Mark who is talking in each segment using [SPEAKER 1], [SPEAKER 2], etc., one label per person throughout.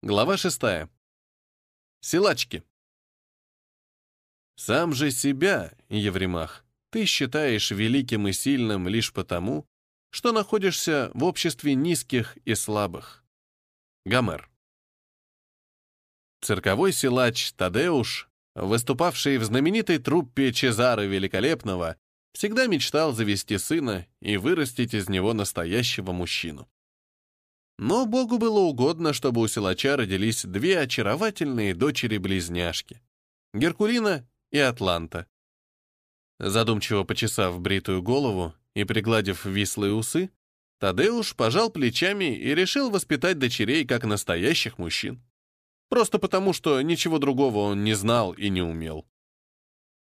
[SPEAKER 1] Глава шестая. Силачки. Сам же себя, Евремах, ты считаешь великим и сильным лишь потому, что находишься в обществе низких и слабых. Гомер. Цирковой силач Тадеуш, выступавший в знаменитой труппе Чезары Великолепного, всегда мечтал завести сына и вырастить из него настоящего мужчину. Но Богу было угодно, чтобы у силача родились две очаровательные дочери-близняшки — Геркулина и Атланта. Задумчиво почесав бритую голову и пригладив вислые усы, Тадеуш пожал плечами и решил воспитать дочерей как настоящих мужчин. Просто потому, что ничего другого он не знал и не умел.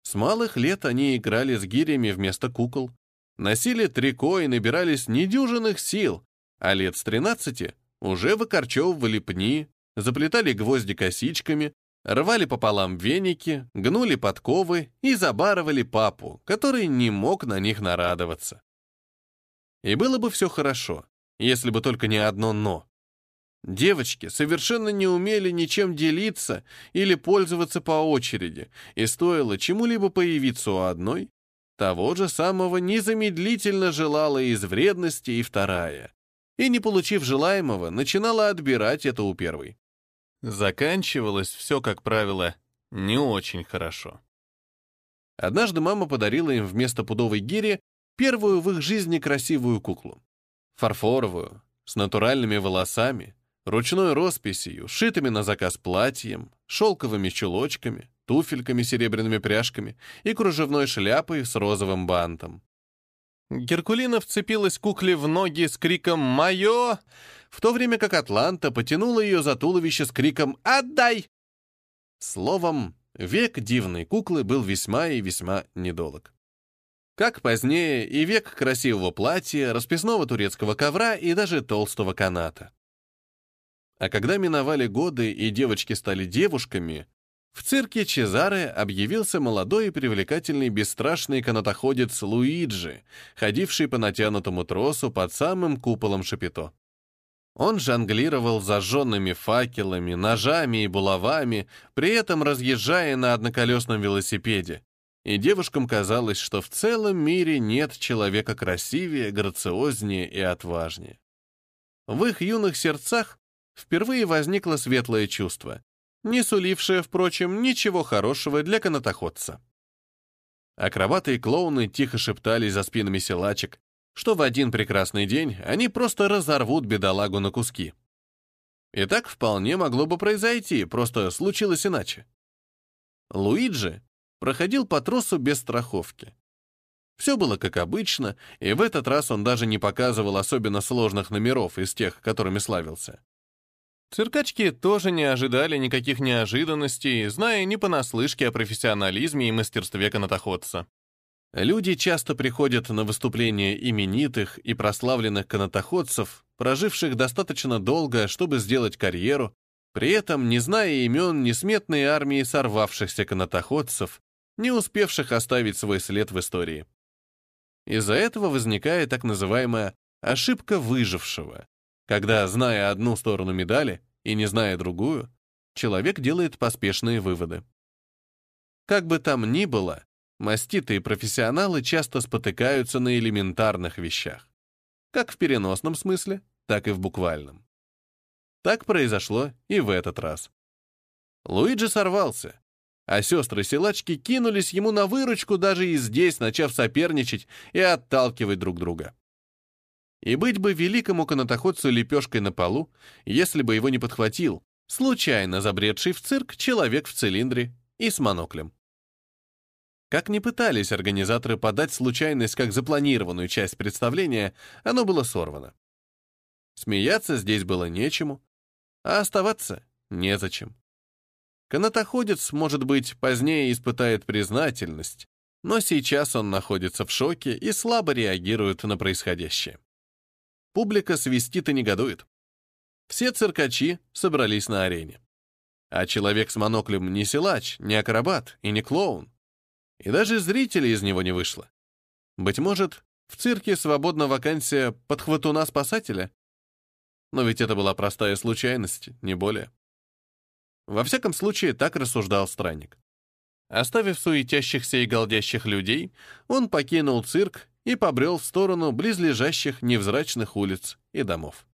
[SPEAKER 1] С малых лет они играли с гирями вместо кукол, носили трико и набирались недюжинных сил, а лет с 13 уже выкорчевывали пни, заплетали гвозди косичками, рвали пополам веники, гнули подковы и забарывали папу, который не мог на них нарадоваться. И было бы все хорошо, если бы только не одно «но». Девочки совершенно не умели ничем делиться или пользоваться по очереди, и стоило чему-либо появиться у одной, того же самого незамедлительно желала из вредности и вторая и, не получив желаемого, начинала отбирать это у первой. Заканчивалось все, как правило, не очень хорошо. Однажды мама подарила им вместо пудовой гири первую в их жизни красивую куклу. Фарфоровую, с натуральными волосами, ручной росписью, шитыми на заказ платьем, шелковыми чулочками, туфельками с серебряными пряжками и кружевной шляпой с розовым бантом. Геркулина вцепилась кукле в ноги с криком «Мое!», в то время как Атланта потянула ее за туловище с криком «Отдай!». Словом, век дивной куклы был весьма и весьма недолг. Как позднее и век красивого платья, расписного турецкого ковра и даже толстого каната. А когда миновали годы и девочки стали девушками, в цирке Чезаре объявился молодой и привлекательный бесстрашный канатоходец Луиджи, ходивший по натянутому тросу под самым куполом Шапито. Он жонглировал зажженными факелами, ножами и булавами, при этом разъезжая на одноколесном велосипеде. И девушкам казалось, что в целом мире нет человека красивее, грациознее и отважнее. В их юных сердцах впервые возникло светлое чувство, не сулившее, впрочем, ничего хорошего для канатоходца. Акробаты и клоуны тихо шептались за спинами силачек, что в один прекрасный день они просто разорвут бедолагу на куски. И так вполне могло бы произойти, просто случилось иначе. Луиджи проходил по тросу без страховки. Все было как обычно, и в этот раз он даже не показывал особенно сложных номеров из тех, которыми славился. Циркачки тоже не ожидали никаких неожиданностей, зная не понаслышке о профессионализме и мастерстве канатоходца. Люди часто приходят на выступления именитых и прославленных канатоходцев, проживших достаточно долго, чтобы сделать карьеру, при этом не зная имен несметной армии сорвавшихся канатоходцев, не успевших оставить свой след в истории. Из-за этого возникает так называемая ошибка выжившего, когда, зная одну сторону медали и не зная другую, человек делает поспешные выводы. Как бы там ни было, маститые профессионалы часто спотыкаются на элементарных вещах. Как в переносном смысле, так и в буквальном. Так произошло и в этот раз. Луиджи сорвался, а сестры-силачки кинулись ему на выручку, даже и здесь начав соперничать и отталкивать друг друга. И быть бы великому канатоходцу лепешкой на полу, если бы его не подхватил, случайно забредший в цирк человек в цилиндре и с моноклем. Как ни пытались организаторы подать случайность как запланированную часть представления, оно было сорвано. Смеяться здесь было нечему, а оставаться незачем. Канатоходец, может быть, позднее испытает признательность, но сейчас он находится в шоке и слабо реагирует на происходящее. Публика свистит и негодует. Все циркачи собрались на арене. А человек с моноклем не силач, не акробат и не клоун. И даже зрителей из него не вышло. Быть может, в цирке свободна вакансия подхватуна-спасателя? Но ведь это была простая случайность, не более. Во всяком случае, так рассуждал странник. Оставив суетящихся и голдящих людей, он покинул цирк и побрел в сторону близлежащих невзрачных улиц и домов.